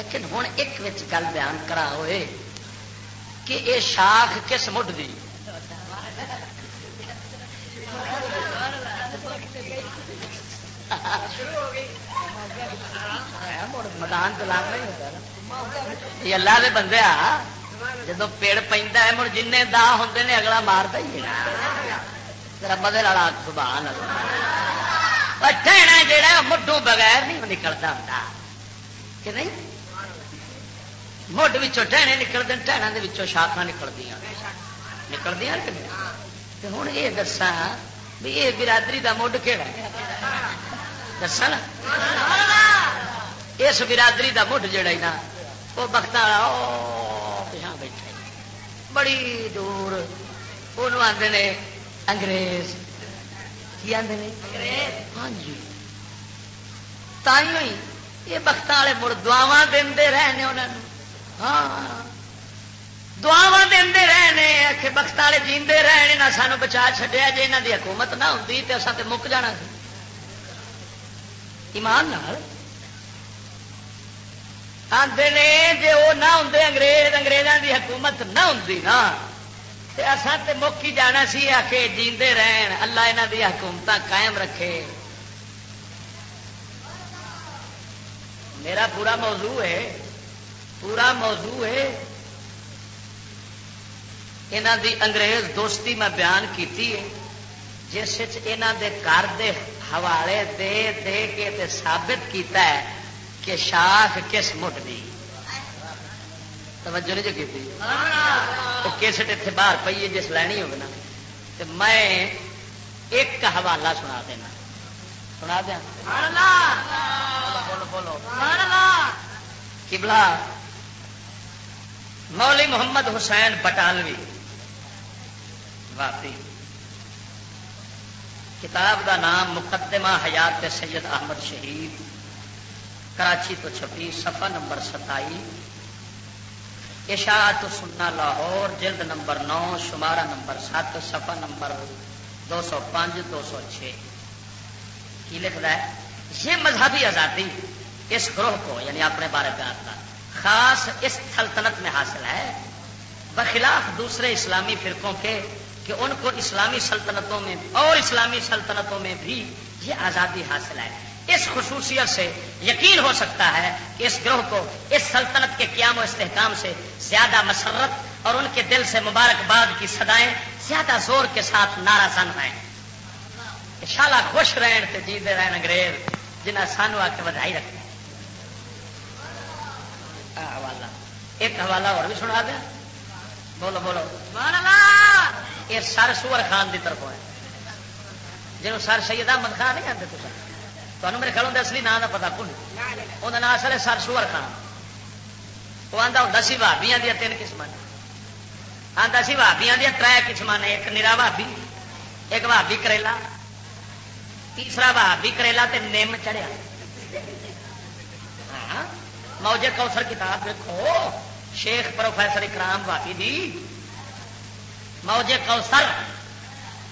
لیکن ہوں ایک گل بیان کرا ہوئے کہ یہ شاخ کس مڈ دی؟ مکان تو لاگ نہیں ہوتا یہ اللہ دے بندے آ، جدو پیڑ پہ مڑ جن دا ہوں نے، اگلا مارتا ہی مدر والا سبحان ٹھہنا جہا مڈو بغیر نہیں نکلتا ہوں کہ نہیں؟ مڈ ٹہنے نکلتے ٹہنا کے شاخا نکلتی نکلتی ہوں یہ دسا بھی یہ برادری کا مڈ کہڑا دسا نا؟ اس برادری کا مڈ جڑا نا وہ بخت والا بیٹھا بڑی دور وہ آتے نے انگریز۔ کی آتے ہیں ہاں جی۔ تھی یہ بخت والے مڑ دعوا دے رہے انہوں ہاں۔ دعوا دے رہے آخ بخت والے جیندے رہے نہ سانو بچا چڈیا جی یہاں کی حکومت نہ ہوتی تو اصل مک جانا سی۔ ایمان آتے نے جی وہ نہ ہوں انگریز انگریزوں کی حکومت نہ ہوں نا اصل تو مک ہی جانا سی آ کے جیندے رہن، اللہ یہاں دی حکومت قائم رکھے۔ میرا پورا موضوع ہے پورا موضوع ہے۔ یہاں دی انگریز دوستی میں بیان کیتی ہے۔ جس دے گھر دے حوالے دے دے کے تے ثابت کیتا ہے کہ شاخ کس مٹ دی۔ توجہ نہیں جو کی کیسٹ اتنے باہر پیے جس لینی ہوگی نا۔ تو میں ایک حوالہ سنا دینا۔ سنا دیا؟ بولو بولو۔ کبلا مولی محمد حسین بٹالوی۔ واپی کتاب دا نام مقدمہ حیات سید احمد شہید۔ کراچی تو چھپی صفحہ نمبر ستائی۔ اشاعت سننا لاہور، جلد نمبر نو، شمارہ نمبر سات سفا نمبر دو سو پانچ، دو سو چھ۔ کی لکھ رہا ہے؟ یہ مذہبی آزادی اس گروہ کو یعنی اپنے بارے میں آتا خاص اس سلطنت میں حاصل ہے۔ بخلاف دوسرے اسلامی فرقوں کے کہ ان کو اسلامی سلطنتوں میں اور اسلامی سلطنتوں میں بھی یہ آزادی حاصل ہے۔ اس خصوصیت سے یقین ہو سکتا ہے کہ اس گروہ کو اس سلطنت کے قیام و استحکام سے زیادہ مسرت اور ان کے دل سے مبارکباد کی سدائیں زیادہ زور کے ساتھ نعرہ سن رہے ہیں۔ شالا خوش رہن سے جیتے رہن انگریز جنہیں سانو آ کے بدائی رکھتے حوالہ۔ ایک حوالہ اور بھی سنا دیا بولو بولو۔ یہ سر سور خان کی طرف ہے۔ جنہوں سر سید احمد خان نہیں آتے تو میرے خیال اصلی نام کا پتا کون وہ نام اصل ہے سر سور خان۔ وہ آتا ہوں سی بھابیا دیا تین قسم آتا سی بھابیا دیا تر قسم نے ایک نرا بھابی ایک بھابی کریلا تیسرا بھابی کریلا تے نیم چڑھیا۔ موجے کوسر کتاب دیکھو شیخ پروفیسر اکرام بھابی دی۔ موجے کوسر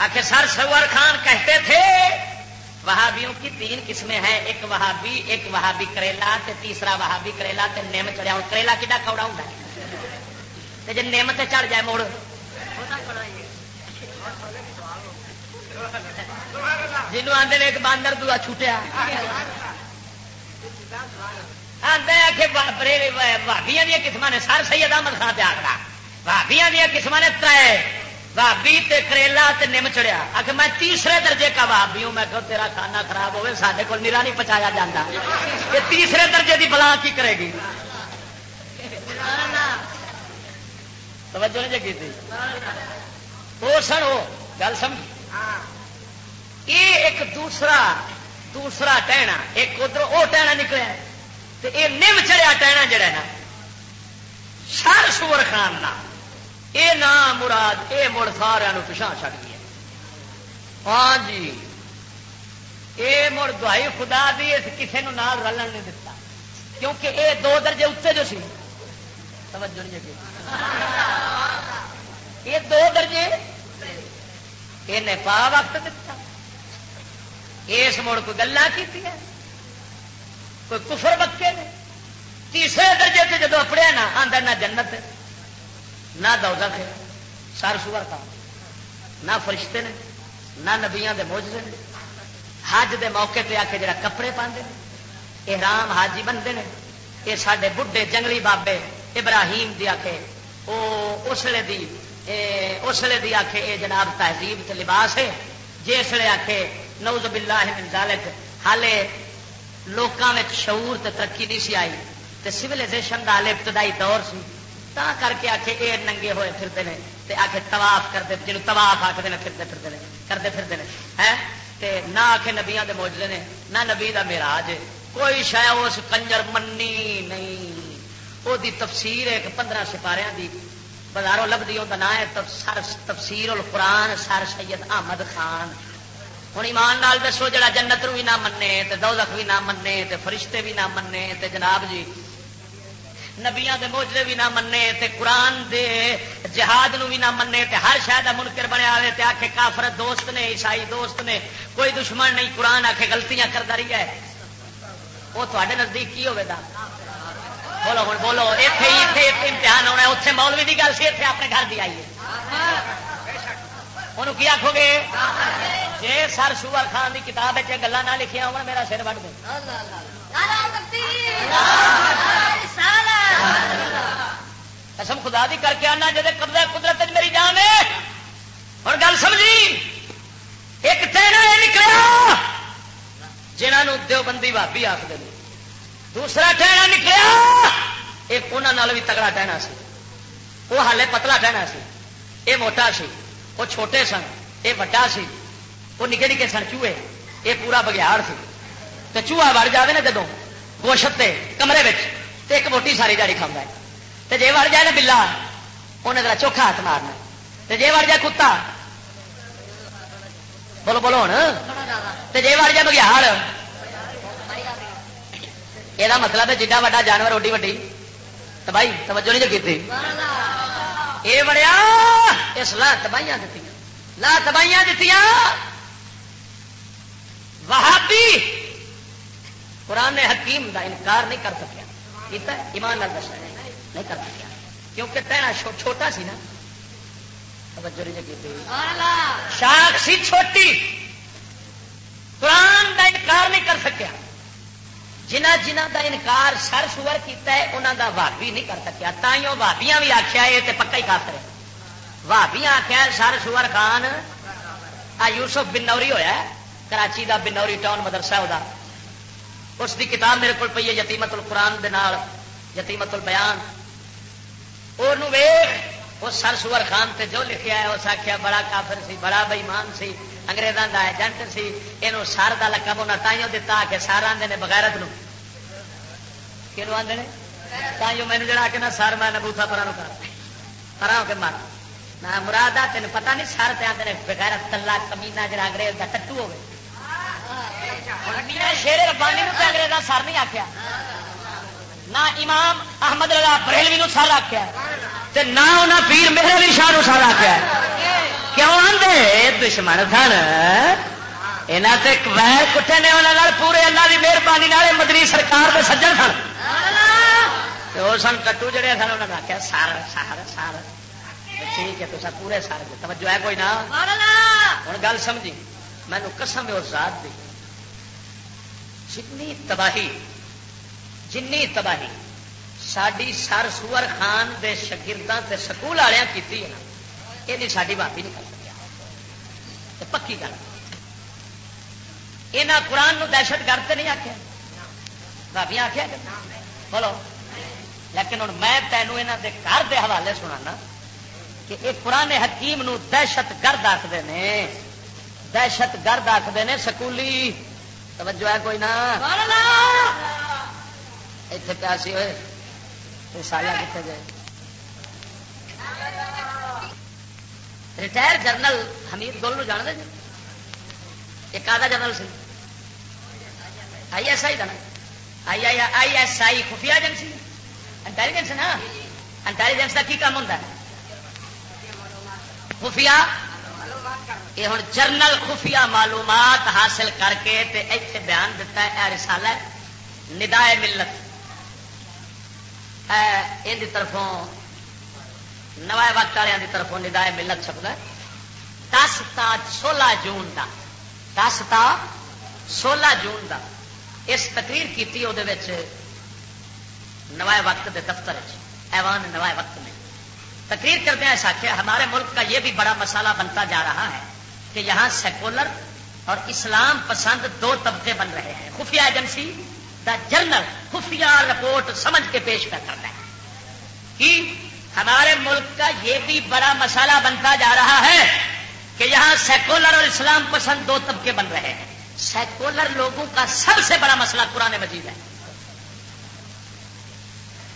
آخر سر سور خان کہتے تھے، وہابیوں کی تین قسمیں ہیں، ایک وہابی ایک وہابی کریلا، تے تیسرا وہابی کریلا، تے نیم چڑھیا۔ ہوں کریلا کھا کوڑا ہوں جی نیم تے چڑھ جائے موڑ۔ جنوب آدھے ایک باندر دعا چھوٹیا۔ آدھے بھابیا دیا قسم نے سر سید احمد خان پہ آخر بھابیا دیا قسم نے تر بھابی تے کریلا تے نم چڑیا آ میں تیسرے درجے کا بھابی ہوں. میں کہ تیرا کھانا خراب ہوئے سارے کو نیرا نہیں پچایا جاتا یہ تیسرے درجے کی بلا کی کرے گی؟ توجہ نہیں تھی؟ وہ سن وہ گل سمجھ. یہ ایک دوسرا دوسرا ٹہنا. ایک ادھر وہ ٹہنا نکلیا تو یہ نم چڑیا ٹہنا جڑا نا، سر سور خان کا یہ نام مراد یہ مڑ سارا پچھا چڑ گیا ہاں جی یہ مڑ دہائی خدا دی کسی نال رلن نہیں دتا۔ کیونکہ یہ دو درجے اتنے جو سی۔ توجہ نہیں یہ دو درجے یہ پا وقت دتا۔ اس مڑ کوئی گلا کی کوئی کفر بکے نے؟ تیسرے درجے سے جدو اپڑیا نا آدھا نہ جنت نہ دوزخ ہے، سر سور کا نہ فرشتے نے نہ نبیا کے موجے نے۔ حج دے موقع پہ آ کے جڑا کپڑے پاندے یہ رام حاجی بنتے ہیں یہ سارے بڈھے جنگلی بابے ابراہیم دی آخے وہ اسلے دی اسلے دی آخے یہ جناب تہذیب لباس ہے۔ جسے آخے نوز باللہ من ذالک حالے لوکاں میں شعور تے ترقی نہیں سی آئی تے سیولائزیشن کا ابتدائی دور سی۔ تا کر کے آخے یہ ننگے ہوئے پھرتے ہیں تے آخے طواف کرتے جنوب طواف آخر پھرتے پھرتے ہیں کرتے پھرتے ہیں؟ تے نہ آخے نبیاں دے موجلے نے نہ نبی دا میراج کوئی شاید اس کنجر منی نہیں۔ وہ تفسیر ایک پندرہ سپارے دی۔ بازاروں لبھی وہ نام ہے تفسیر القرآن سر سید احمد خان۔ ہوں ایمان نال دسو، جڑا جنت بھی نہ منے تے دوزخ بھی نہ منے تے فرشتے بھی نہ منے تے جناب جی نبیا دے موجے بھی نہ منے تے قرآن دے جہاد نو بھی نہ منے تے ہر شاید کا منکر بنیا ہوئے تے آخے کافر دوست نے، عیسائی دوست نے، کوئی دشمن نہیں، قرآن آخے گلتیاں کرتا رہی ہے۔ وہ تے نزدیک کی ہوگا بولو ہوں بولو اتنے ہی امتحان ہونا اتنے مولوی کی گل سی اتنے اپنے گھر کی آئیے۔ انہوں کی آخو گے جی سر سور خان کی کتاب گلا نہ لکھیا ہو میرا سر وڈ دے۔ قسم خدا دی کر کے آنا جی قبضہ قدرت میری جان ہے۔ ہوں گل سمجھی؟ ایک تین نکلا۔ جنہوں دیوبندی بھابی آخر دوسرا ٹہنا نکلیا ایک انہوں بھی تگڑا ٹہنا سی۔ وہ ہالے پتلا ٹہنا سی۔ یہ موٹا سی۔ وہ چھوٹے سن، یہ وڈا سی، وہ نکے نکے سن چوہے، یہ پورا بگیار سی۔ تو چوہا وڑ جائے نا جدو گوشت کمرے میں ایک موٹی ساری جاڑی کھانا ہے۔ تو جی وڑ جائے نا بلا انہیں ذرا چوکھا ہاتھ مارنا۔ تو جی وڑ جائے کتا، بولو بولو ہوں تو جی وڑ جائے بگیار یہ مطلب ہے جا وا جانور اوڈی وڈی۔ تباہی توجہ نہیں کی یہ بڑیا اس لا تباہیاں دیتی لا تباہیاں دیتی وہابی، قرآن حکیم دا انکار نہیں کر سکیا۔ ایمان لال دس نہیں کر سکیا۔ کیونکہ تیرا چھوٹا سی نا۔ شاخ سی چھوٹی۔ قرآن دا انکار نہیں کر سکیا۔ جنہ جنہ دا انکار سر سور کیتا ہے انہوں دا بھابی نہیں کر سکیا۔ تائیوں بھابیاں بھی آخیا یہ تو پکا ہی کافر ہے۔ بھابیاں آخیا سر سور خان۔ آ یوسف بنوری ہویا ہے، کراچی دا بنوری ٹاؤن مدرسہ وہ اس دی کتاب میرے کو پی ہے یتیمت القرآن دے نال یتیمت البیان۔ اور ویخ وہ سر سور خان تے جو لکھیا ہے، اس آخیا بڑا کافر سی، بڑا بئیمان سی۔ انگریزوں کا ایجنٹ سی یہ سر کا لقب انہیں تائیوں دتا کہ سر آدھے نے بغیرت کہ آدھے تائیوں مینو جڑا کہ نہ سر میں بوتھا پرا کر پرا ہو کے مر نہ مراد آ تین پتا نہیں سر تے آدھے بغیرت، تلا کمینا جڑا انگریز کا ٹٹو ہوگی شیر ربانی انگریزا سر نہیں آخیا نہ امام احمد رضا بریلوی نو سر آخیا نہ پیر میرے بھی شاہ سر آخیا کیوں آدھے دشمن سن। یہاں سے ویر کٹے نے انہوں پورے اللہ کی مہربانی مدنی سرکار کے سجن سن। وہ سن کٹو جڑے سن انہوں نے آخیا سر سر سر। ٹھیک ہے تو سر پورے سر توجہ ہے کوئی نہ ہوں گل سمجھی۔ مینو قسم اس ذات دی۔ جنی تباہی جنی تباہی ساری سر سور خان دے شگرداں تے سکول والوں کی یہ ساری بھابی نہیں کر سکیا پکی گل یہاں قرآن دہشت گرد نہیں آخیا بھابیا آخیا بولو لیکن ہوں میں تینوں یہاں کے گھر کے حوالے سنا کہ یہ پرانے حکیم نو دہشت گرد آخر نے دہشت گرد آخر نے سکولی توجہ ہے کوئی نہ اتنے پیاسی ہوئے سالہ کتنے گئے ریٹائر جنرل حمید گول جان دے جی ایک آدھا general C I S I کا نا آئی آئی آئی ایس آئی خفیہ ایجنسی انٹیلیجنس نا انٹیلیجنس کا کی کام ہوتا ہے خفیہ یہ ہوں جرنل خفیہ معلومات حاصل کر کے تے ایتھے بیان دیتا ہے اے رسالہ ندائے ملت ان طرفوں نوائے وقت والوں کی طرفوں ندائے ملت چھپتا دس تا سولہ جون کا دس تا سولہ جون کا اس تقریر کی نوائے وقت کے دفتر ایوان نوائے وقت میں۔ تقریر کرتے ہیں، ایسا کہ ہمارے ملک کا یہ بھی بڑا مسئلہ بنتا جا رہا ہے کہ یہاں سیکولر اور اسلام پسند دو طبقے بن رہے ہیں۔ خفیہ ایجنسی دا جنرل خفیہ رپورٹ سمجھ کے پیش کر کرتا ہے کہ ہمارے ملک کا یہ بھی بڑا مسئلہ بنتا جا رہا ہے کہ یہاں سیکولر اور اسلام پسند دو طبقے بن رہے ہیں۔ سیکولر لوگوں کا سب سے بڑا مسئلہ قرآن مجید ہے۔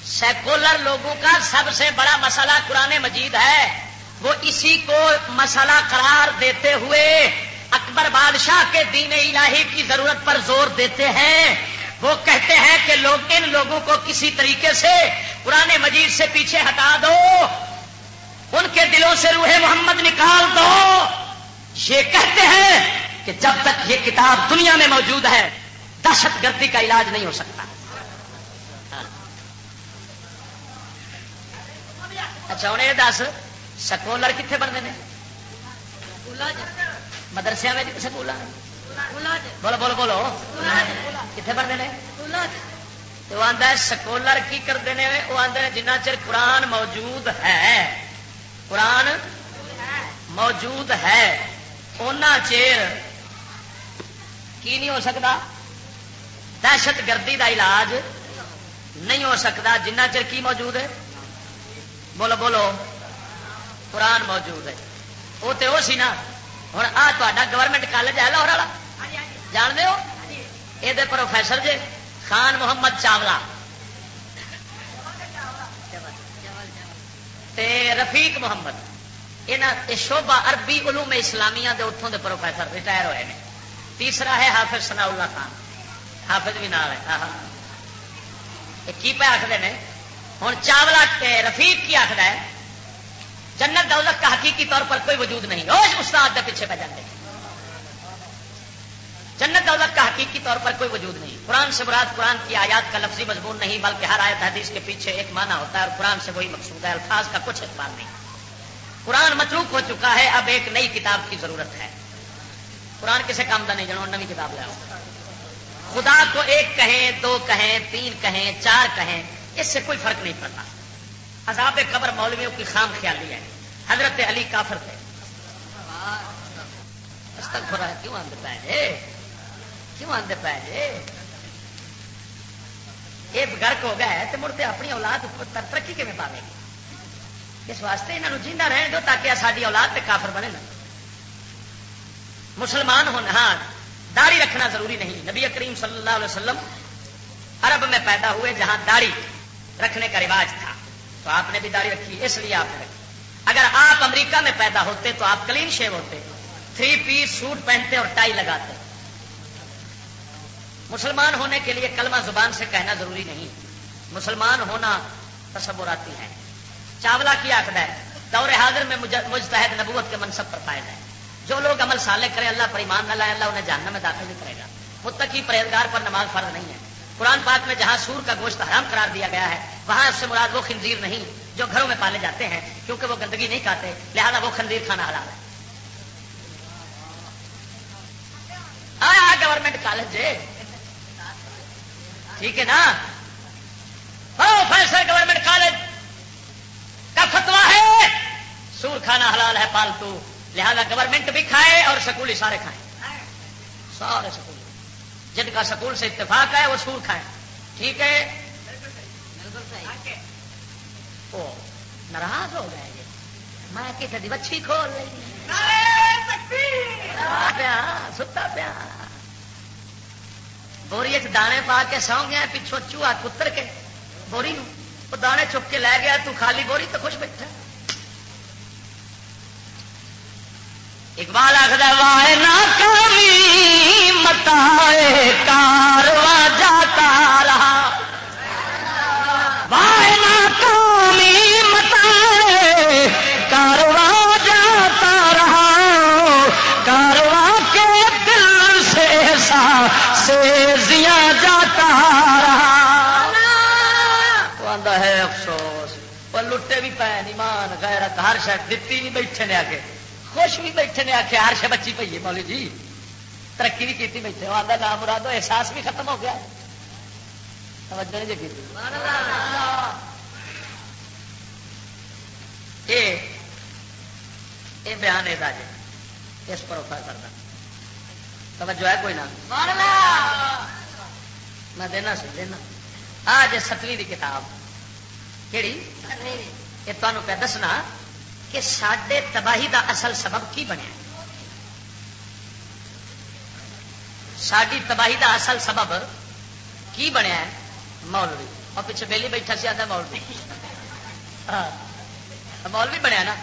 سیکولر لوگوں کا سب سے بڑا مسئلہ قرآن مجید ہے۔ وہ اسی کو مسئلہ قرار دیتے ہوئے اکبر بادشاہ کے دین الہی کی ضرورت پر زور دیتے ہیں۔ وہ کہتے ہیں کہ لوگ ان لوگوں کو کسی طریقے سے قرآن مجید سے پیچھے ہٹا دو۔ ان کے دلوں سے روح محمد نکال دو۔ یہ کہتے ہیں کہ جب تک یہ کتاب دنیا میں موجود ہے، دہشت گردی کا علاج نہیں ہو سکتا۔ اچھا ہوں یہ دس، سکولر کتنے بنتے ہیں؟ مدرسے میں سکول بولو بولو بولو۔ کتنے بنتے ہیں آدھا سکولر کی کرتے ہیں وہ آدھے جنہ چر قرآن موجود ہے۔ قرآن موجود ہے۔ اونا چیر کی نہیں ہو سکتا؟ دہشت گردی کا علاج نہیں ہو سکتا، جنہ چر کی موجود ہے؟ بولو بولو۔ قرآن موجود ہے۔ وہ تو سی نا۔ ہوں آ گورنمنٹ کالج ہے، لاہور والا۔ جان دو یہ پروفیسر جی خان محمد چاولا۔ رفیق محمد یہ شوبا عربی علوم اسلامیہ دے اتوں دے پروفیسر ریٹائر ہوئے ہیں تیسرا ہے حافظ سنا اللہ خان۔ حافظ بھی نال ہے ہاں، ہاں۔ کی پہ آخر نے؟ ہوں چاولا رفیق کی آخر ہے، جنت دولت کا حقیقی طور پر کوئی وجود نہیں۔ روز استاد کے پیچھے پہ جاتے جنت دولت کا حقیقی طور پر کوئی وجود نہیں۔ قرآن سے مراد قرآن کی آیات کا لفظی مضمون نہیں، بلکہ ہر آیت حدیث کے پیچھے ایک معنی ہوتا ہے اور قرآن سے وہی مقصود ہے، الفاظ کا کچھ اعتبار نہیں۔ قرآن متروک ہو چکا ہے، اب ایک نئی کتاب کی ضرورت ہے۔ قرآن کسے کام کا نہیں جنہوں نئی کتاب لاؤ خدا کو ایک کہیں، دو کہیں، تین کہیں، چار کہیں، اس سے کوئی فرق نہیں پڑتا۔ عذاب قبر مولویوں کی خام خیالی ہے۔ حضرت علی کافر تھے۔ کیوں آدھے پہ کیوں آدھے پہ یہ جی؟ گرک ہو گیا ہے تو مڑتے اپنی اولاد ترقی کیون پاوے گی؟ اس واسطے یہاں جینا رہنے دو تاکہ ساری اولاد پہ کافر بنے نا مسلمان ہونا ہاں داڑھی رکھنا ضروری نہیں۔ نبی کریم صلی اللہ علیہ وسلم عرب میں پیدا ہوئے جہاں داڑھی رکھنے کا رواج تھا۔ تو آپ نے بھی داڑھی رکھی، اس لیے آپ نے رکھی۔ اگر آپ امریکہ میں پیدا ہوتے تو آپ کلین شیو ہوتے، تھری پیس سوٹ پہنتے اور ٹائی لگاتے۔ مسلمان ہونے کے لیے کلمہ زبان سے کہنا ضروری نہیں۔ مسلمان ہونا تصوراتی ہے۔ چاولا کی آخر ہے، دور حاضر میں مجتحد نبوت کے منصب پر پائے جائے جو لوگ عمل سالے کرے، اللہ پر ایمان نہ لائے، اللہ انہیں جاننا میں داخل نہیں کرے گا۔ متقی پرہیزگار پر نماز فرض نہیں ہے۔ قرآن پاک میں جہاں سور کا گوشت حرام قرار دیا گیا ہے، وہاں اس سے مراد وہ خنزیر نہیں جو گھروں میں پالے جاتے ہیں، کیونکہ وہ گندگی نہیں کھاتے، لہذا وہ خنزیر کھانا حلال ہے۔ گورنمنٹ کالج ٹھیک ہے نا؟ فیصل گورنمنٹ کالج کا فتوا ہے سور کھانا حلال ہے پالتو۔ لہذا گورنمنٹ بھی کھائے اور سکول سارے کھائیں۔ سارے سکول جن کا سکول سے اتفاق ہے وہ سور کھائیں۔ ٹھیک ہے؟ ناراض ہو گئے میں کسی بچی کھول پیا ستا پیا۔ بوری دانے پا کے سو گیا پیچھو چوہا کتر کے بوری وہ دانے چپ کے لے گیا تو خالی بوری تو خوش بیٹھا اقبال آخر وائے ناکامی متا پر بھی پے ایمان، غیرت، ہر شاید دتی بھی بیٹھے نے آ کے خوش بھی بیٹھے نے آخیا ہر شا بچی پی ہے مولی جی۔ ترقی بھی کی بیٹھے آتا نام مراد احساس بھی ختم ہو گیا۔ توجہ نہیں جی یہ بیان ہے جی اس پر اوپر کرنا توجہ ہے کوئی نہ؟ میں دینا سی، دینا۔ آج ستویں کی کتاب۔ کہڑی یہ تمہیں پہ دسنا کہ سڈے تباہی دا اصل سبب کی بنیا ساری تباہی دا اصل سبب کی بنیا ہے؟ مولوی۔ اور پیچھے بیلی بیٹھا سی آتا مولوی۔ ہاں۔ مولوی بنیا نا؟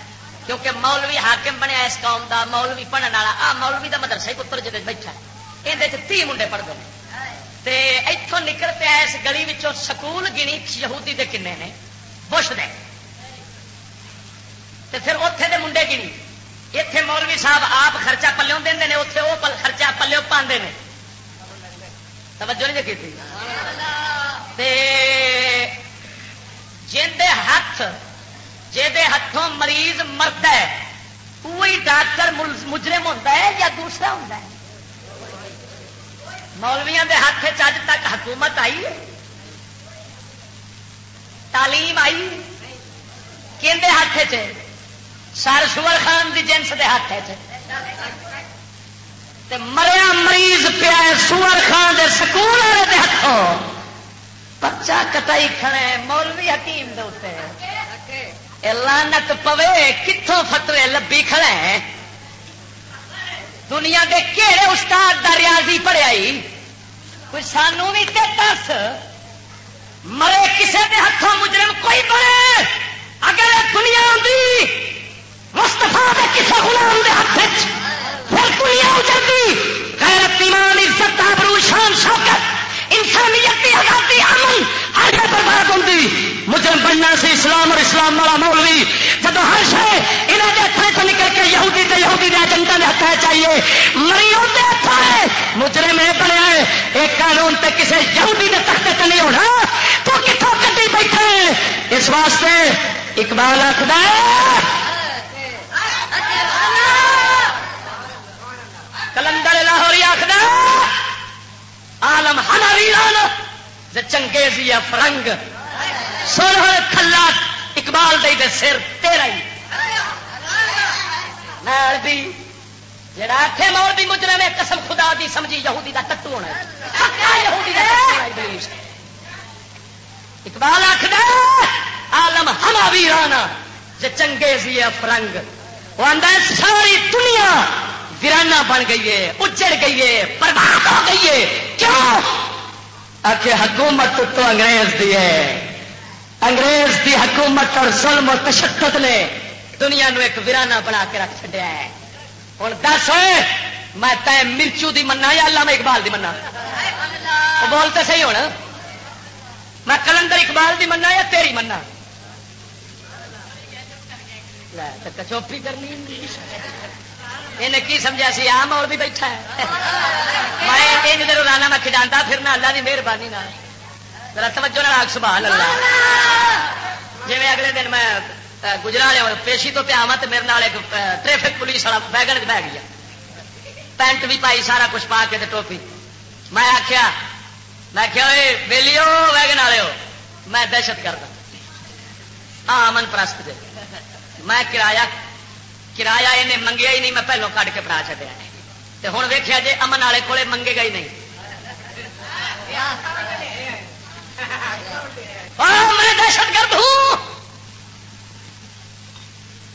کیونکہ مولوی حاکم بنیا اس قوم دا، مولوی پڑھنے والا۔ آ، مولوی دا مدرسہ پتر جی بیٹھا یہ تی منڈے پڑھتے ہیں اتوں نکل پیا اس گلی سکول گنی یہودی دے کنے نے، بش دے۔ پھر اتے دے منڈے گنی اتے مولوی صاحب آپ خرچہ پلو دے اتے وہ خرچہ پلو پاندے نے۔ توجہ نہیں کی تھی؟ ہاتھ جہے ہاتھوں مریض مرد ہے وہی ڈاکٹر مجرم ہوتا ہے یا دوسرا ہوتا ہے؟ مولویا کے ہاتھ چج تک حکومت آئی تعلیم آئی کہ ہاتھ چ سر سور خان کی جنس کے ہاتھ مریا مریض پیا سور خان کے سکول والے ہاتھوں پچا کٹائی کھڑے مولوی حکیم دے لانت پوے کتوں فتوے لبی کھڑے دنیا کے کہڑے استاد کا ریاضی پڑھیا کوئی سانو بھی دس؟ مرے کسے دے ہاتھوں مجرم کوئی پڑے اگر دنیا آتی مستفا کسی غلام دے ہاتھ پھر دنیا اجڑتی غیرت ایمان، عزت، آبرو، شان، شوکت، انسانیت کی آزادی امن ہر شے برباد ہوتی مجرم بننا سی اسلام اور اسلام والا مولوی جب ہر شے انہوں کے ہاتھ سے نکل کے یہودی تے یہودی دیا جنتا نے ہاتھ چاہیے۔ مریوں کے ہاتھ ہے۔ مجرم یہ بنیا ہے۔ ایک قانون تے کسی یہودی کے تختے تے نہیں ہونا۔ تو کتوں کٹی بیٹھے اس واسطے اقبال آخر کلندر لاہوری آخر آلم ہنا ویران چنگیزی فرنگ سر کھلا، اقبال دے دے سر تیرا ہی۔ بھی، جڑا آخے مول بھی مجرم ہے، قسم خدا دی سمجھی یہودی دا ٹٹو ہونا یہودی دا اقبال آخر آلم ہما ویرانا چنگیزی فرنگ۔ وہ آدھا ساری دنیا ویرانا بن گئی ہے، اجڑ گئی ہے، برباد ہو گئی ہے۔ کیوں؟ آخ حکومت تو انگریز دی ہے۔ انگریز دی حکومت اور ظلم و تشدد نے دنیا نو ایک ویرانا بنا کے رکھ چڈیا ہے۔ ہوں دس میں تے مرچو دی منا یا اللہ میں اقبال دی منا بولتے صحیح ہونا۔ میں کلندر اقبال دی منا یا تیری منا کچوپی کرنی انہیں کی سمجھا سی؟ آم اور بھی بیٹھا ہے۔ میں ان روزانہ میں کھجانا پھرنا اللہ کی مہربانی ذرا توجہ نہ آگ سبحان اللہ جی اگلے دن میں گجرا پیشی تو پیا تو میرے نال ایک ٹریفک پولیس والا ویگن بہ گیا۔ پینٹ بھی پائی، سارا کچھ پا کے ٹوپی۔ میں آخیا میں آخیا ویلی ہو ویگن والے ہو۔ میں دہشت کرتا ہاں۔ امن پرست جی میں کرایہ کرایہ انہیں منگیا ہی نہیں، میں پہلو کٹ کے پڑا چڑیا ہوں ویخیا جی امن والے کولے منگے گا ہی نہیں۔ میں دہشت گرد ہوں۔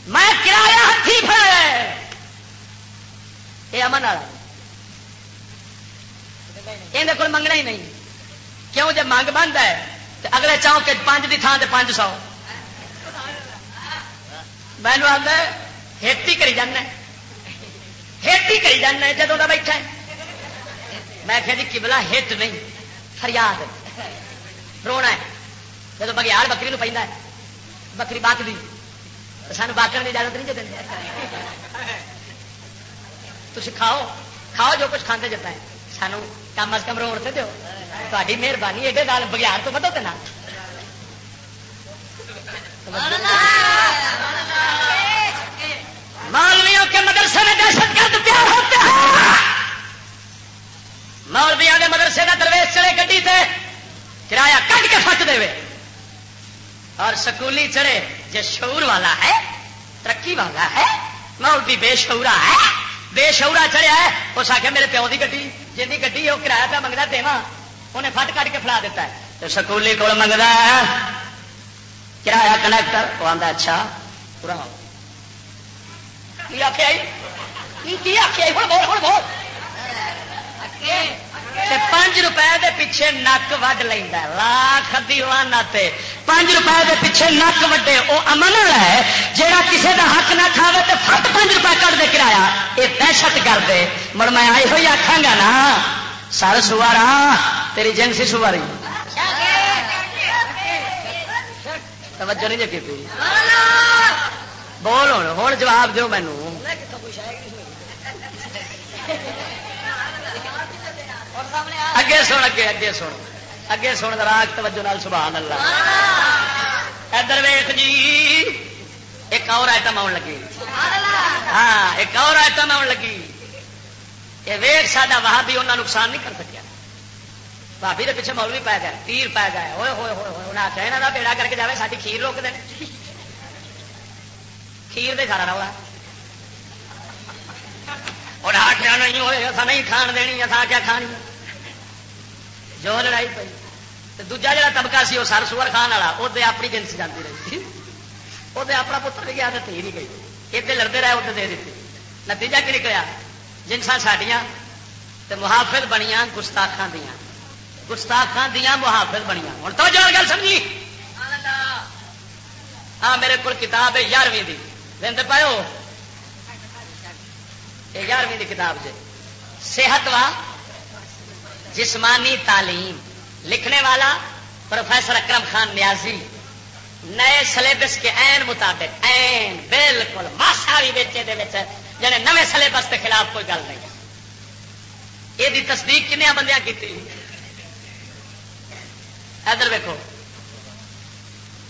میں کرایہ ہاتھی پڑ یہ امن والا۔ یہ منگنا ہی نہیں۔ کیوں جب منگ بند ہے تو اگلے چاہو کہ پانچ کی تھان سے پانچ سو۔ میں آتا ہیٹی کری جانا ہیٹی کری جانا جدوں کا بیٹھا میں کہ جی کبلا ہٹ نہیں، فریاد رونا ہے۔ جب بگیار بکری نو پہ بکری باق دی۔ سان باقر کی اجازت نہیں دیں تھی کھاؤ کھاؤ جو کچھ کھانے جاتا ہے۔ سانو کم از کم روڑ سے دو تاری مہربانی ایڈے گال بگیار تو بدو نا مولویوں کے مدرسے میں دہشت گرد پیار ہوتے ہیں۔ مولویا کے مدرسے کا درویش چڑے گڈی سے کرایہ کٹ کے فٹ دے اور سکولی چڑھے جو شعور والا ہے، ترقی والا ہے، مولوی بے شعورا ہے، بے شعورا چڑھیا ہے۔ اس آخر میرے پیو کی گی جن کی گی وہ کرایہ پہ منگتا دیوا انہیں فٹ کٹ کے فلا دیتا ہے۔ تو سکولی کو منگتا ہے، کرایہ کنیکٹر، وہ آتا اچھا پورا آخیا آخیا ہوں بول ہوں بول۔ پانچ روپئے دے پیچھے نک وڈ لینا لاکھ دیوانا پانچ روپئے دے پیچھے نک وڈے۔ وہ امن ہے۔ جہاں کسی کا حق نہ کھاوے تو فٹ پانچ روپئے کٹ دے کرایا یہ دہشت کر دے مڑ میں آئی ہوئی آخا گا نا، سر سوارا، تیری جنسی سواری۔ توجہ نہیں جی بول ہوں ہوں جواب دو مینو اگے سن اگے اگے سن اگے سن راگ توجہ نال سبحان اللہ ادھر ویخ جی ایک اور آئٹم آن لگی ہاں ایک اور آئٹم آن لگی یہ ویخ سا وہاں بھی انہیں نقصان نہیں کر سکیا بھابی کے پیچھے مولوی پی گئے تیر پی گئے ہوئے ہوئے ہوئے ہوئے انہیں آخیا یہاں کا بیڑا کر کے جائے ساری کھیر روک دیں کھیر دے سارا رولا اور آخیا نہیں ہوئے اصا نہیں کھان دینی اصا کیا کھانی۔ جو لڑائی پی تو دوجا جا طبقہ سی وہ سر سور خان والا وہ اپنی جنس جاتی رہی وہ اپنا پتر بھی گیا تو تھی نہیں گئی۔ ادھر لڑتے رہے ادھر دے دیتے۔ نتیجہ کی نکلیا؟ جنسا سڈیا محافظ بنیا گستاخان دیا گستاخان دیا محافظ بنیا ہوں تو جو گل سمجھی ہاں میرے کو کتاب ہے یارویں کی دن پاؤ یہ کی کتاب سے صحت وا جسمانی تعلیم۔ لکھنے والا پروفیسر اکرم خان نیازی۔ نئے سلیبس کے این مطابق این بالکل ماسا بھی بیچے جنہیں نئے سلیبس کے خلاف کوئی گل نہیں۔ یہ تصدیق کنیا بندیاں کی ادھر ویکو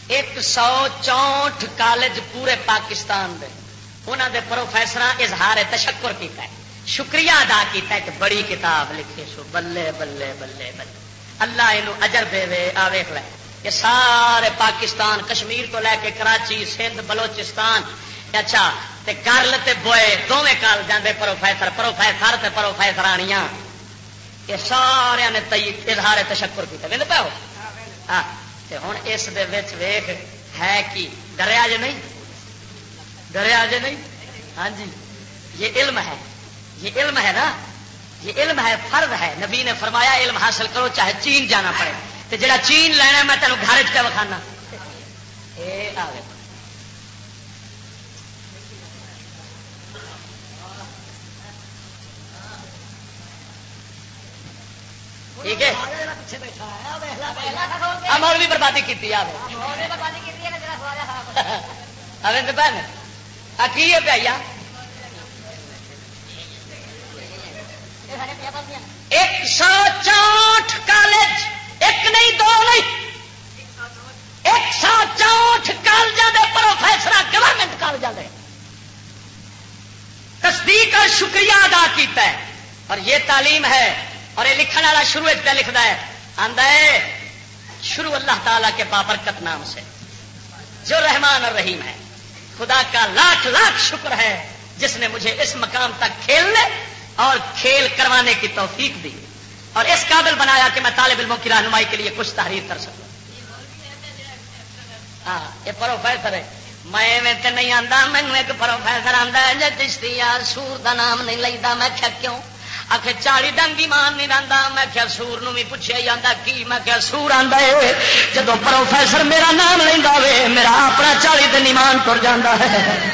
ایک سو چونٹ کالج پورے پاکستان دے۔ انہوں دے پروفیسر اظہار تشکر کیتا ہے۔ شکریہ ادا کیتا ہے کہ بڑی کتاب لکھی سو بلے بلے بلے بلے۔ اللہ یہ اجر دے آ ویخ لے۔ کہ سارے پاکستان، کشمیر تو لے کے کراچی، سندھ، بلوچستان۔ اچھا تے کرل تے بوئے دونوں کال جاندے پروفیسر پروفیسر تے پروفیسرانیاں۔ یہ سارے نے اظہار تشکر کیا وہد پاؤ؟ ہاں۔ ہوں اس ویخ ہے کہ ڈریا جے نہیں؟ ڈریا جے نہیں؟ ہاں جی یہ علم ہے، یہ علم ہے نا؟ یہ علم ہے، فرض ہے۔ نبی نے فرمایا، علم حاصل کرو، چاہے چین جانا پڑے۔ تو جڑا چین لینا میں تینوں گھر چ وکھانا۔ ٹھیک ہے؟ اور بھی بربادی کی کی ہے پیا ایک سو چونٹ کالج ایک نہیں دو نہیں۔ ایک سو چونٹ کالج پروفیسر گورنمنٹ کالج تصدیق اور شکریہ ادا کیتا ہے۔ اور یہ تعلیم ہے اور یہ لکھن والا شروع پہ لکھتا ہے۔ آدھا ہے، شروع اللہ تعالی کے بابرکت نام سے۔ جو رحمان اور رحیم ہے، خدا کا لاکھ لاکھ شکر ہے، جس نے مجھے اس مقام تک کھیلنے اور کھیل کروانے کی توفیق دی۔ اور اس قابل بنایا کہ میں طالب علموں کی رہنمائی کے لیے کچھ تحریر کر سکوں۔ ہاں یہ پروفیسر ہے۔ میں تو نہیں آتا مینو ایک پروفیسر آتا ہے جی چشتی یار سور کا نام نہیں لینا میں کیا کیوں؟ آخ چالی ڈنگ ایمان نہیں رہتا میں کیا سور نو بھی پوچھا جاتا کی؟ میں کیا سور آتا ہے۔ جب پروفیسر میرا نام لینا وے میرا اپنا چالی دن ایمان تر جا ہے۔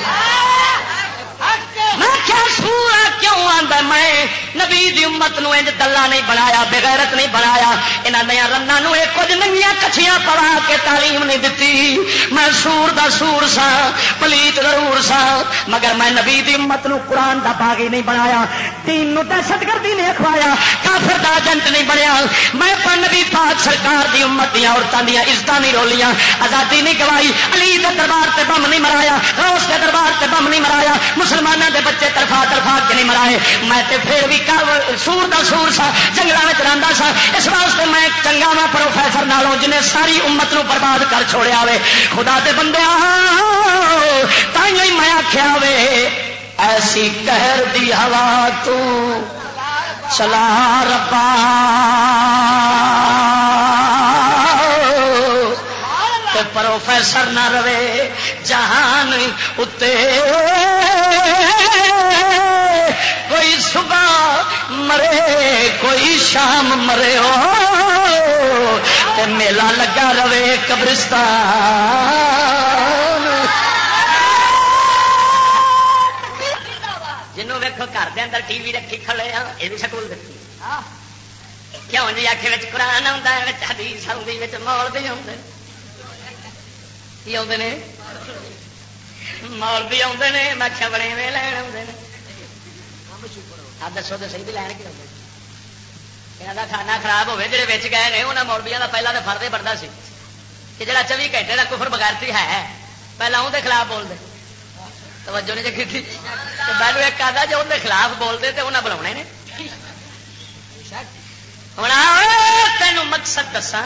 میں کیا سور کیوں آتا میں نبی دی امت نو انج دلہ نہیں بنایا، بغیرت نہیں بنایا۔ یہاں دیا رنگا کچھ ننگیا کچھیاں پڑا کے تعلیم نہیں دیتی میں سور دا سور سا، پلیت ضرور سا، مگر میں نبی دی امت نو قرآن دا باغی نہیں بنایا۔ تین نو دہشت گردی نہیں اخوایا کافر دا ایجنٹ نہیں بنیا۔ میں پر نبی پاک سرکار دی امت دیا عورتوں دیا عزت نہیں رولیاں آزادی نہیں گوائی۔ علی دے دربار سے بم نہیں مرایا۔ روس کے دربار سے بم نہیں مرایا۔ مسلمانوں دے بچے طرفا طرفا کے نہیں مرائے میں تے پھر بھی سور دا سور سا جنگل میں رہتا سا۔ اس واسطے میں چنگا وا پروفیسر نالوں جنہیں ساری امت نو برباد کر چھوڑیا وے خدا دے بندے تھی میں آخیا وے ایسی کہر دی ہوا تو چلا ربا۔ پروفیسر نہ رہے جہان اتنے مرے، کوئی شام مرے ہو میلہ لگا رہے قبرستان۔ جنوں ویکو گھر کے اندر ٹی وی رکھی کھڑے ہاں یہ بھی سکول دیکھی کیوں جی آخر قرآن آتا ہے حدیث آؤں مول بھی آتے کی آتے مول بھی آتے ہیں میں کیا بڑے میں لین آتے ہیں دسو تو صحیح بھی لین کے آتے یہاں کا کھانا خراب ہوئے جڑے بچ گئے ہیں انہیں مولبیا کا پہلے تو فرد بڑھتا سی کہ جڑا چوبی گھنٹے کا کفر بغیرتی ہے پہلے اندر خلاف بولتے توجہ نہیں جی تھی میں ایک آدھا جو اندر خلاف بولتے تو انہیں بلا نے ہوں تینوں مقصد دسا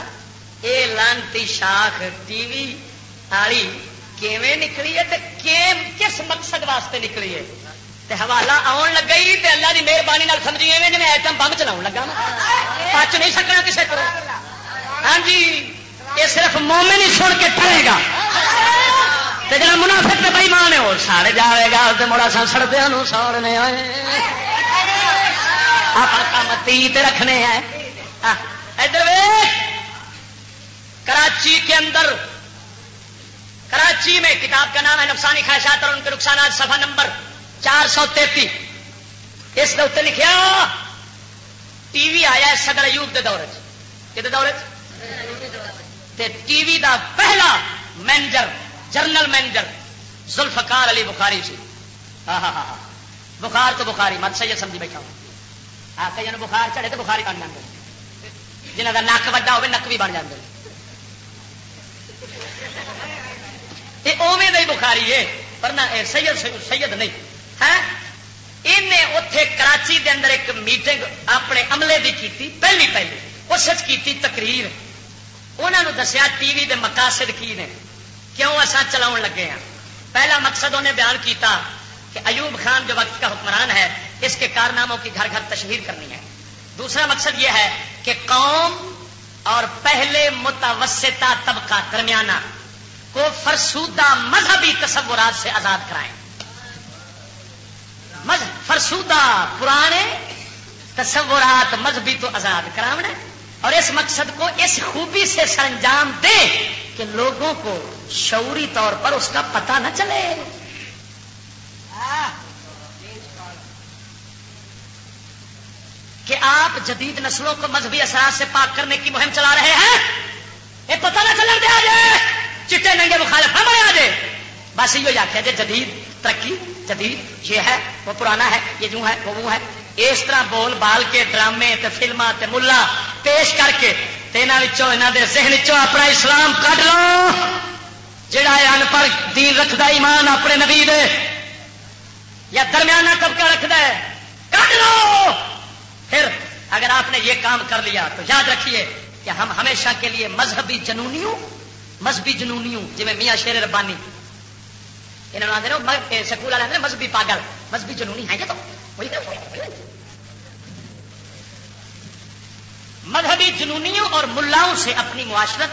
یہ لانتی شاخ ٹی وی والی کیویں نکلی ہے کس مقصد واسطے نکلی ہے حوالہ آن لگا ہی تے اللہ کی مہربانی سمجھی ایویں جی ایٹم بم چلا لگا پچ نہیں سکنا کسی طرح ہاں جی یہ صرف مومن ہی سن کے ٹرے گا۔ جا منافق میں بھائی مان ہے، وہ ساڑے جائے گا تو مڑا سا سڑدیا سوڑنے آئے۔ کام تیت رکھنے ہیں۔ ادھر کراچی کے اندر، کراچی میں کتاب کا نام ہے نقصانی خواہشات اور ان کے نقصانات صفحہ نمبر چار سو تینتی اس کے اتنے لکھا ٹی وی آیا ہے صدر ایوب کے دور کے دور ٹی وی دا پہلا manager general manager Zulfikar Ali Bukhari سی ہاں ہاں ہاں بخار تو بخاری مت سید سمجھی بیٹھا ہوں۔ ہاں کئی بخار چڑھے تو بخاری بن جاتے جنہ کا نک وڈا ہوگا نک بھی بن جاتے یہ اوے دے بخاری ہے، پر نہ سید سید نہیں۔ اتے کراچی دے اندر ایک میٹنگ اپنے عملے کی کی پہلی پہلی اس کی تقریر۔ انہوں نے دسیا ٹی وی دے مقاصد کی نے، کیوں اصا چلا لگے ہیں پہلا مقصد انہیں بیان کیتا کہ ایوب خان جو وقت کا حکمران ہے، اس کے کارناموں کی گھر گھر تشہیر کرنی ہے۔ دوسرا مقصد یہ ہے کہ قوم اور پہلے متوسطہ طبقہ درمیانہ کو فرسودہ مذہبی تصورات سے آزاد کرائیں۔ فرسودہ پرانے تصورات مذہبی تو آزاد کراونا اور اس مقصد کو اس خوبی سے سرانجام دے کہ لوگوں کو شعوری طور پر اس کا پتہ نہ چلے۔ کہ آپ جدید نسلوں کو مذہبی اثرات سے پاک کرنے کی مہم چلا رہے ہیں، یہ پتہ نہ چلنے دیا جائے۔ چٹے ننگے مخالف ہمارے آ جائے۔ بس یہ آخیا جائے جدید ترقی، جدید، یہ ہے، وہ پرانا ہے، یہ جو ہے، وہ وہ ہے۔ اس طرح بول بال کے ڈرامے فلما ملا پیش کر کے یہاں دے ذہن چو اپنا اسلام کٹ لو۔ جڑا ہے ان پڑھ دین رکھتا ایمان اپنے نبی دے یا درمیانہ طبقہ رکھتا ہے کٹ لو۔ پھر اگر آپ نے یہ کام کر لیا، تو یاد رکھیے کہ ہم ہمیشہ کے لیے مذہبی جنونیوں مذہبی جنونیوں جی میاں شیر ربانی سکول والے مذہبی پاگل، مذہبی جنونی ہے تو۔ مذہبی جنونیوں اور ملاؤں سے اپنی معاشرت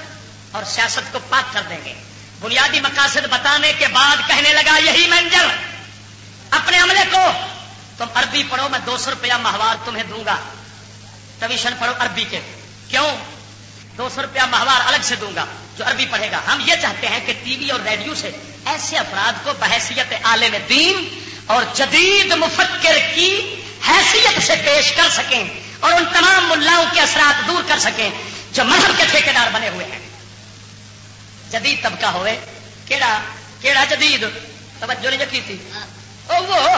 اور سیاست کو پاک کر دیں گے۔ بنیادی مقاصد بتانے کے بعد کہنے لگا، یہی منجر۔ اپنے عملے کو۔ تم عربی پڑھو، میں دو سو روپیہ ماہوار تمہیں دوں گا۔ ٹویشن پڑھو عربی کے۔ کیوں؟ دو سو روپیہ ماہوار الگ سے دوں گا جو عربی پڑھے گا۔ ہم یہ چاہتے ہیں کہ ٹی وی اور ریڈیو سے ایسے افراد کو بحثیت عالم دین اور جدید مفکر کی حیثیت سے پیش کر سکیں اور ان تمام ملاؤں کے اثرات دور کر سکیں جو مذہب کے ٹھیکیدار بنے ہوئے ہیں۔ جدید طبقہ ہوئے۔ کیڑا؟ کیڑا جدید؟ توجہ نہیں کی تھی؟ او وہ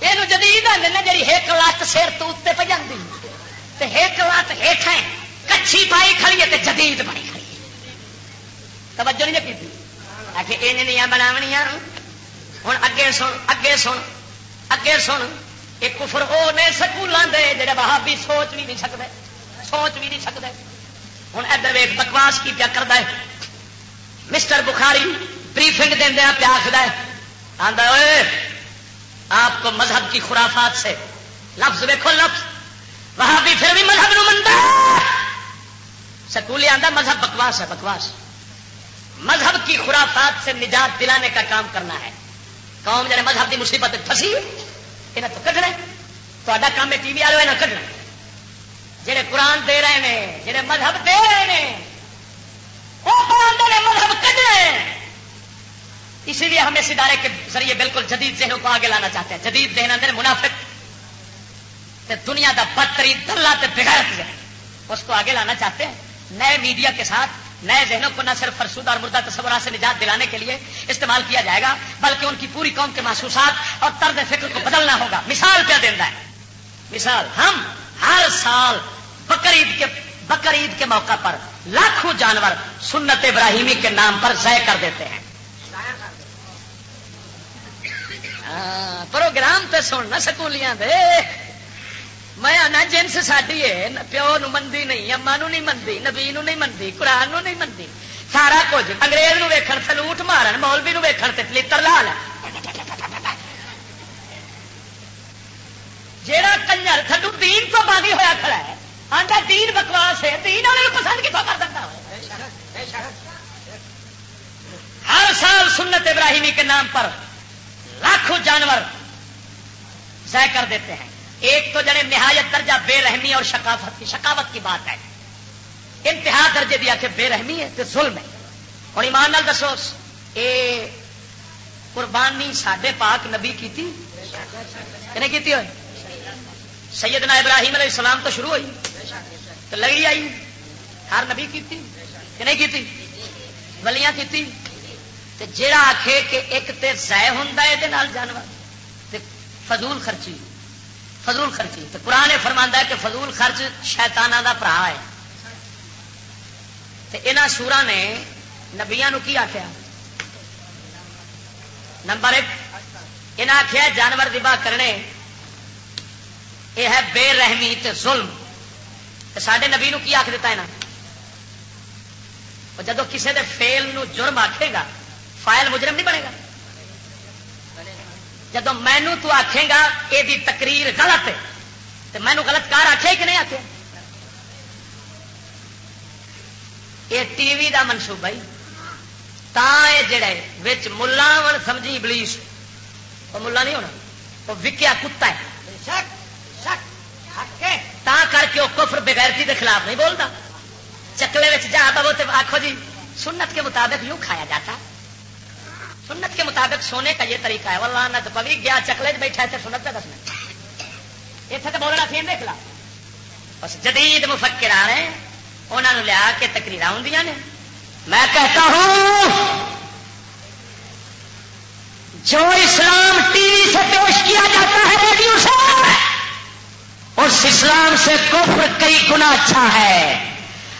یہ جدید آدھے نا جی ایک لت سر تو اتنے پہ جاتی ہیٹ ہے کچھی پائی کھڑی ہے جدید بنی کھڑی توجہ نہیں کی اچھا، آخر یہ بناونیاں ہوں اگے سن اگے سن اگے سن۔ ایک کفر وہ نے سکولوں دے جڑے بہابی سوچ بھی نہیں سکتے سوچ بھی نہیں سکتے ہوں ادھر ویک بکواس کی پیا کرتا ہے۔ مسٹر بخاری بریفنگ دیا پیا آخر آدھا آپ کو مذہب کی خرافات سے۔ لفظ دیکھو لفظ۔ وہاں بھی پھر بھی مذہب نو منتا سکولی آدھا مذہب بکواس ہے، بکواس۔ مذہب کی خرافات سے نجات دلانے کا کام کرنا ہے۔ قوم جڑے مذہب کی مصیبت پھسی یہاں تو کٹنا تا کام ہے، ٹی وی والے یہاں کٹنا جڑے قرآن دے رہے ہیں جڑے مذہب دے رہے ہیں وہ مذہب کٹنا اسی لیے ہم اس ادارے کے ذریعے بالکل جدید ذہنوں کو آگے لانا چاہتے ہیں۔ جدید ذہن اندر منافق تے دنیا کا بدترین دلہ تے بغیرت اس کو آگے لانا چاہتے ہیں۔ نئے میڈیا کے ساتھ نئے ذہنوں کو نہ صرف فرسود اور مردہ تصورات سے نجات دلانے کے لیے استعمال کیا جائے گا، بلکہ ان کی پوری قوم کے محسوسات اور طرز فکر کو بدلنا ہوگا۔ مثال کیا دینا ہے مثال، ہم ہر سال بقرعید کے بقرعید کے موقع پر لاکھوں جانور سنت ابراہیمی کے نام پر ضائع کر دیتے ہیں۔ ہاں، پروگرام تو سننا سکولیاں دے۔ میں آنا جنس ساری ہے پیو نو نہیں اما نو نہیں منتی نبی نو نہیں منتی قرآن نو نہیں منتی سارا کچھ۔ انگریز نو ویکھن، سلوٹ مارن، مولوی نو ویکھن، تے لتر لال جیڑا کنجر تھڈو دین تو باغی ہویا کھڑا ہے آنٹا دین بکواس ہے، دین والے پسند کتوں کر دیتا ہر سال سنت ابراہیمی کے نام پر لاکھوں جانور ضائع کر دیتے ہیں۔ ایک تو جڑے نہایت درجہ بے رحمی اور شکافت کی شکاوت کی بات ہے۔ انتہا درجے دیا کہ بے رحمی ہے تو ظلم ہے۔ اور ایمان نال دسو، اے قربانی سڈے پاک نبی کی تھی کی ہوئی سیدنا ابراہیم علیہ السلام تو شروع ہوئی۔ تو لگی آئی۔ ہر نبی کی تھی کہ نہیں کیتی؟ ولیاں کی تھی جڑا آخے کہ ایک تے ضائع ہوں یہ جانور۔ فضول خرچی۔ فضول خرچی تو قرآن فرما ہے کہ فضول خرچ شیتانا کا برا ہے۔ یہاں سورا نے نبیا کی آخیا نمبر ایک یہاں آخیا جانور دبا کرنے۔ یہ ہے بے رحمی تے ظلم۔ سڈے نبی نو کی آخ دیتا ہے نا جدو کسی کے فیل نو جرم آخے گا، فائل مجرم نہیں بنے گا۔ جب مینو تو آخے گا یہ تقریر غلط ہے تو مینو غلط کار آخے کہ نہیں آخے یہ ٹی وی کا منصوبہ ہی۔ تا جڑے ملا سمجھی بلیس وہ ملا نہیں ہونا وہ وکیا کتا ہے۔ تا کر کے وہ کفر بغیرتی کے خلاف نہیں بولتا۔ چکلے جا پو تو آخو جی سنت کے مطابق یوں کھایا جاتا۔ سنت کے مطابق سونے کا یہ طریقہ ہے۔ واللہ نہ پوی گیا چکلے بیٹھا ہے سنت کا دسنا اتنے تو بولنا سی دیکھ لا۔ بس جدید مفکر آ رہے ہیں۔ انہوں نے لیا کے تقریر ہوں نے۔ میں کہتا ہوں، جو اسلام ٹی وی سے پیش کیا جاتا ہے، ریڈیو سے، اس اسلام سے کفر کئی گنا اچھا ہے۔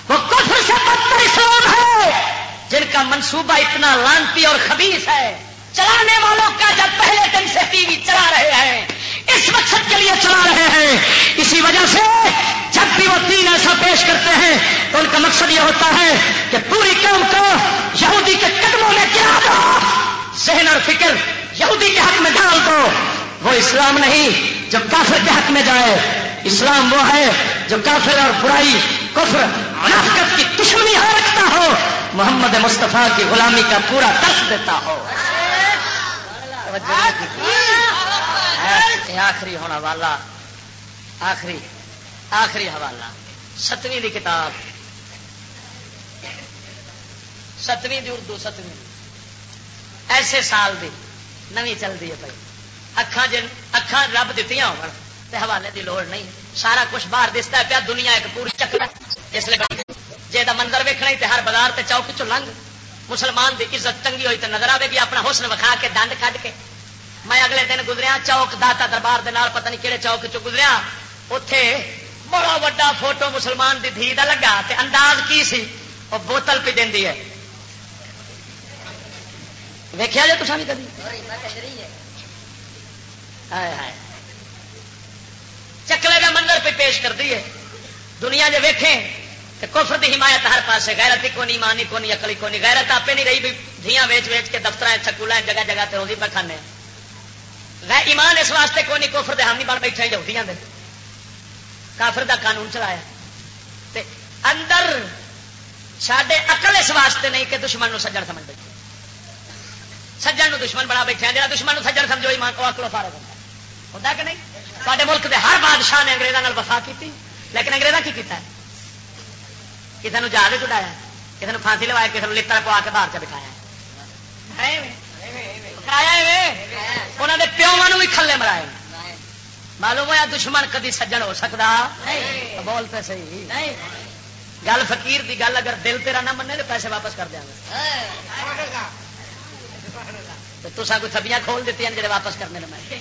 وہ کفر سے بدتر اسلام ہے۔ جن کا منصوبہ اتنا لانتی اور خبیص ہے، چلانے والوں کا جب پہلے دن سے ٹی وی چلا رہے ہیں، اس مقصد کے لیے چلا رہے ہیں۔ اسی وجہ سے جب بھی وہ تین ایسا پیش کرتے ہیں، تو ان کا مقصد یہ ہوتا ہے کہ پوری قوم کو یہودی کے قدموں میں گرا دو۔ ذہن اور فکر یہودی کے حق میں ڈال دو۔ وہ اسلام نہیں، جو کافر کے حق میں جائے۔ اسلام وہ ہے جو کافر اور برائی، کفر منافقت کی دشمنی ہو رکھتا ہو۔ محمد مصطفیٰ کی غلامی کا پورا ترس دیتا ہو۔ آخری ہونا والا۔ آخری آخری حوالہ۔ ستویں دی کتاب۔ ستویں دی اردو، ستویں۔ ایسے سال دی نوی چلتی ہے بھائی۔ اکھان جن اکھان رب دیتی ہو حوالے دی لوڑ نہیں۔ سارا کچھ باہر دستا پیا، دنیا ایک پوری چکر اس لیے جی منظر ویکنا ہی ہر بازار تے چوک چ لنگ، مسلمان دی عزت چنگی ہوئی تو نظر آئے گی، اپنا حسن وکھا کے دند کھ کے۔ میں اگلے دن گزریا چوک داتا دربار دے نال، پتہ نہیں کہڑے چوک چ گزریا۔ اتے بڑا وا فوٹو مسلمان دی دھی دا لگا تے انداز کی سی؟ وہ بوتل پی دینی ہے۔ ویکیا جی تصا بھی کبھی چکلے کا منظر پہ پیش کر ہے۔ دنیا جی ویکھیں کفر دی حمایت ہر پاس غیرت ہی کونی مانی کونی اکلی کونی، غیرت آپ نہیں رہی بھی دھیاں ویچ ویچ کے دفتر سکول جگہ جگہ تے روزی پہ کھانے۔ ایمان اس واسطے کونی کفر دے ہم نہیں بن بیٹھے جہودیاں دے۔ کافر دا قانون چلایا۔ تے اندر سڈے اقل اس واسطے نہیں کہ دشمن نو سجن سمجھ بیٹھے۔ سجن نو دشمن بنا بیٹھے جا دشمن نو سجن سمجھو، ایمان کو اکلو فارغ ہوتا ہوتا کہ نہیں؟ سارے ملک کے ہر بادشاہ نے انگریزوں وفا کی لیکن انگریزا کی کیتا ہے؟ کسی نے جہاز چڑھایا کسی نے پھانسی لوایا کسی نے لڑ پوا کے باہر چ بٹھایا انہوں نے بھی کھلے مرائے معلوم ہوا دشمن کدی سجن ہو سکتا بول پہ صحیح گل فقیر دی گل اگر دل تیرا نہ منے تو پیسے واپس کر دیا تو کوئی تھبیاں کھول دیتی ہیں جی واپس کرنے میں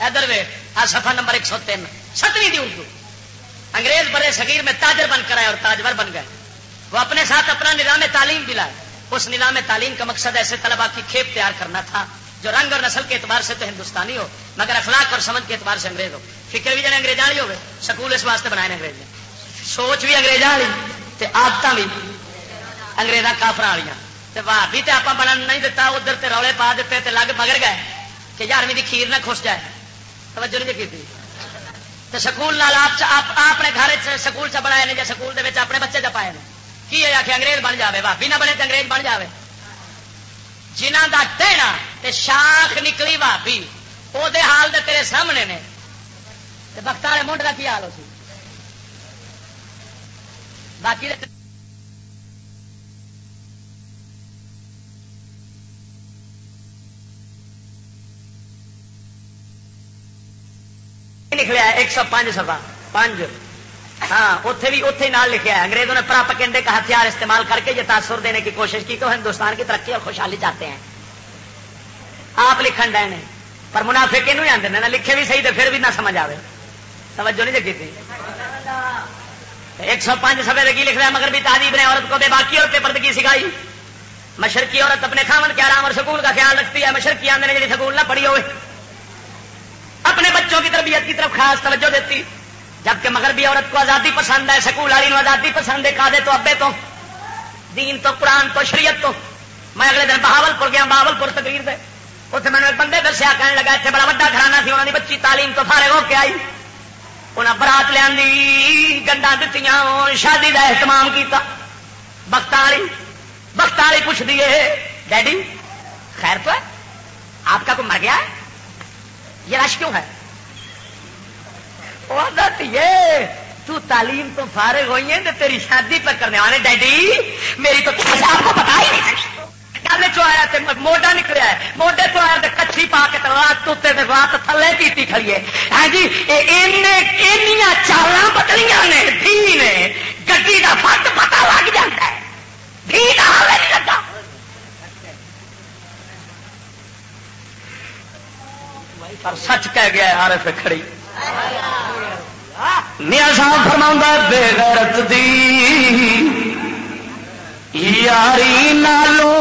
ادھر وے آ سفا نمبر ایک سو تین ستویں دی اردو انگریز بڑے صغیر میں تاجر بن کر آئے اور تاجور بن گئے۔ وہ اپنے ساتھ اپنا نظام تعلیم بھی لائے۔ اس نظام تعلیم کا مقصد ایسے طلبا کی کھیپ تیار کرنا تھا جو رنگ اور نسل کے اعتبار سے تو ہندوستانی ہو، مگر اخلاق اور سمجھ کے اعتبار سے انگریز ہو۔ فکر بھی جن انگریزاں والی ہوگی سکول اس واسطے بنائے انگریز نے۔ سوچ بھی انگریزاں والی آدت بھی انگریزاں کافر والی بھابی تو آپ بنا نہیں دتا، ادھر تے روڑے پا دیتے تے لگ مگر گئے کہ یارویں کی کھیر نہ خوش جائے۔ توجہ نہیں جی کی تو سکول آپ نے گھر سکول چ بنائے یا سکول دے اپنے بچے چ پائے کی ہے آخر انگریز بن جاوے؟ بھابی نہ بنے تو انگریز بن جاوے۔ جنہ دا ٹہنا شاخ نکلی بھابی وہ حال دے تیرے سامنے نے۔ بخت والے منڈ کا کی حال ہو سی؟ باقی لکھا ہے، ایک سو پانچ سفا پانچ۔ ہاں اتنے بھی اتنے نال لکھا ہے۔ انگریزوں نے پراپ کنڈے کا ہتھیار استعمال کر کے یہ تاثر دینے کی کوشش کی کہ ہندوستان کی ترقی اور خوشحالی چاہتے ہیں۔ آپ لکھن ڈے پر منافع کہ آتے ہیں نہ لکھے بھی صحیح تو پھر بھی نہ سمجھ آئے توجہ نہیں دیکھی تھی۔ ایک سو پانچ سفے لگی لکھ رہا ہے مگر بھی تعلیم نے عورت کو بے باقی اور پیپر کی سکھائی۔ مشرقی عورت اپنے خامن کے آرام اور سکول کا خیال رکھتی ہے۔ مشرقی آندے جی سکول نہ پڑھی ہوئے۔ اپنے بچوں کی تربیت کی طرف خاص توجہ دیتی۔ جبکہ مگر بھی عورت کو آزادی پسند ہے، سکول والی آزادی پسند ہے کادے تو ابے تو، دین تو، قرآن تو، شریعت تو۔ میں اگلے دن بہاول پور گیا بہاول پور تقریر دے۔ اتنے میں نے بندے دسیا کہنے لگا اتنے بڑا وا گھرانا سی انہوں نے بچی تعلیم تو فارغ ہو کے آئی۔ انہیں برات لیا گنڈا دیتی شادی کا اہتمام کیا بخت والی بخت والی پوچھ دیے ڈیڈی، خیر تو ہے؟ آپ کا کوئی مر گیا ہے؟ یہ رش کیوں ہے؟ یہ تو تعلیم تو فارغ ہوئی ہے تیری شادی پر کرنے والے ڈیڈی، میری تو آپ کو پتا ہی نہیں گل چیا موڈا نکلیا ہے۔ موڈے تو آیا کچھی پا کے رات توتے رات تھلے پیتی کھڑی ہے۔ ہاں جی چالا بدلیاں نے، دھی نے گی کا فٹ پتا لگ جاتا ہے۔ دھی کا حال نہیں لگا۔ پر سچ کہہ گیا آر پہ کھڑی۔ نیا صاحب فرما بے غیرت دی یاری نالو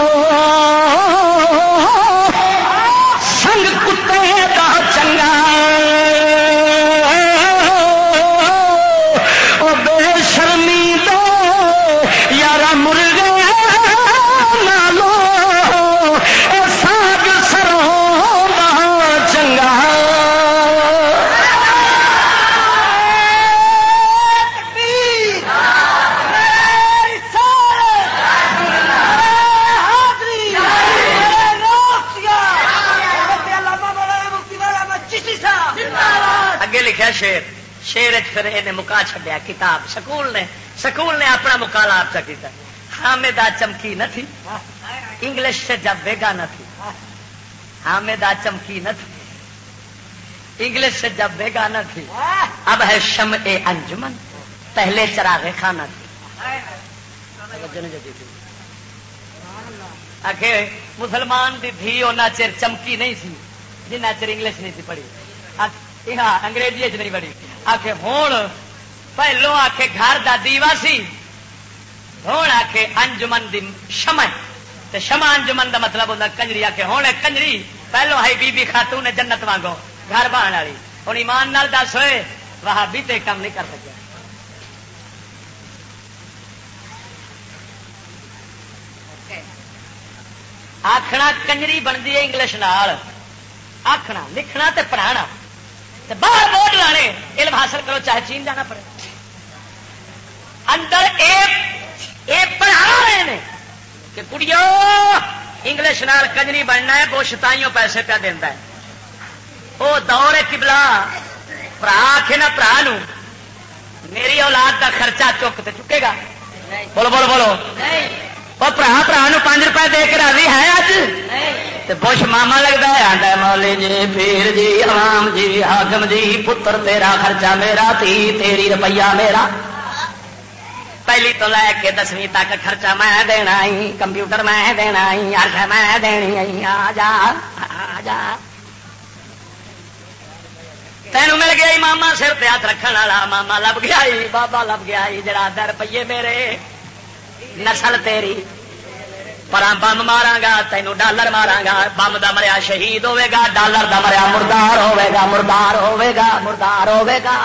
پھر یہ مکا چڈیا کتاب۔ سکول نے سکول نے اپنا مکالا آپ کا کیا حامدہ چمکی نہ تھی۔ انگلش سے جب بیگا نہ تھی۔ حامدہ چمکی نہ تھی۔ انگلش سے جب بیگا نہ تھی۔ اب ہے شم اے انجمن۔ پہلے چراغ خانہ تھی۔ آخر مسلمان دی دھی وہ چر چمکی نہیں سی، جنہ چر انگلش نہیں سی پڑھی۔ ہاں انگریزی چ نہیں پڑھی۔ آخر ہوں پہلو آخ گھر کا دیوا سی ہوں آخ انجمن دی شمع۔ شما انجمن دا مطلب ہوتا کنجری آ کے ہوں کنجری پہلو ہے بی بی خاتون نے جنت وانگو، گھر بان والی۔ ہوں ایمان نال دس ہوئے وہ بھی تو کام نہیں کر سکیا۔ آخنا کنجری بنتی ہے انگلش نال آخنا لکھنا تے پڑھانا۔ باہر بورڈ لانے، علم حاصل کرو، چاہے چین جانا پڑے۔ اندر پڑھا رہے ہیں کہ کڑیو، انگلش نال کجری بننا ہے بش تائیوں پیسے پہ دینا ہے۔ وہ دور ہے کبلا برا آخ نا برا میری اولاد کا خرچہ چک تو چکے گا۔ بولو بولو بولو۔ وہ برا برا پانچ روپئے دے کے راضی ہے اج بش ماما لگتا ہے مولی جی پیر جی عوام جی حاکم جی پتر تیرا خرچہ میرا تھی تیری روپیہ میرا پہلی تو لے کے دسویں تک خرچہ میں دینا کمپیوٹر میں دینا آخ میں دینی آ جا آ جا تینوں مل گیا ماما سر پہ ہاتھ رکھنے والا ماما لب گیا بابا لب گیا جڑا در روپیے میرے نسل تیری پر بم مارا گا تینوں ڈالر مارا گا بم دا مریا شہید ہوے گا، ڈالر دا مریا مردار ہوے گا، مردار ہوے گا، مردار ہوے گا۔